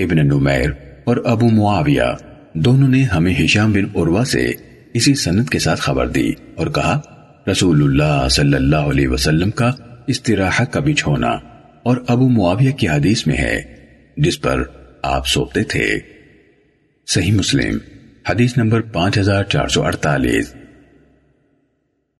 ابن نمیر اور ابو معاویہ دونوں نے ہمیں ہشام بن عروہ سے اسی سند کے ساتھ خبر دی اور کہا، رسول اللہ صلی اللہ علیہ وسلم کا استراحہ کا بچھونا اور ابو معاویہ کی حدیث میں ہے، جس پر آپ سوتے تھے۔ صحیح مسلم، حدیث نمبر پانچ ہزار چار سو اڑتالیس۔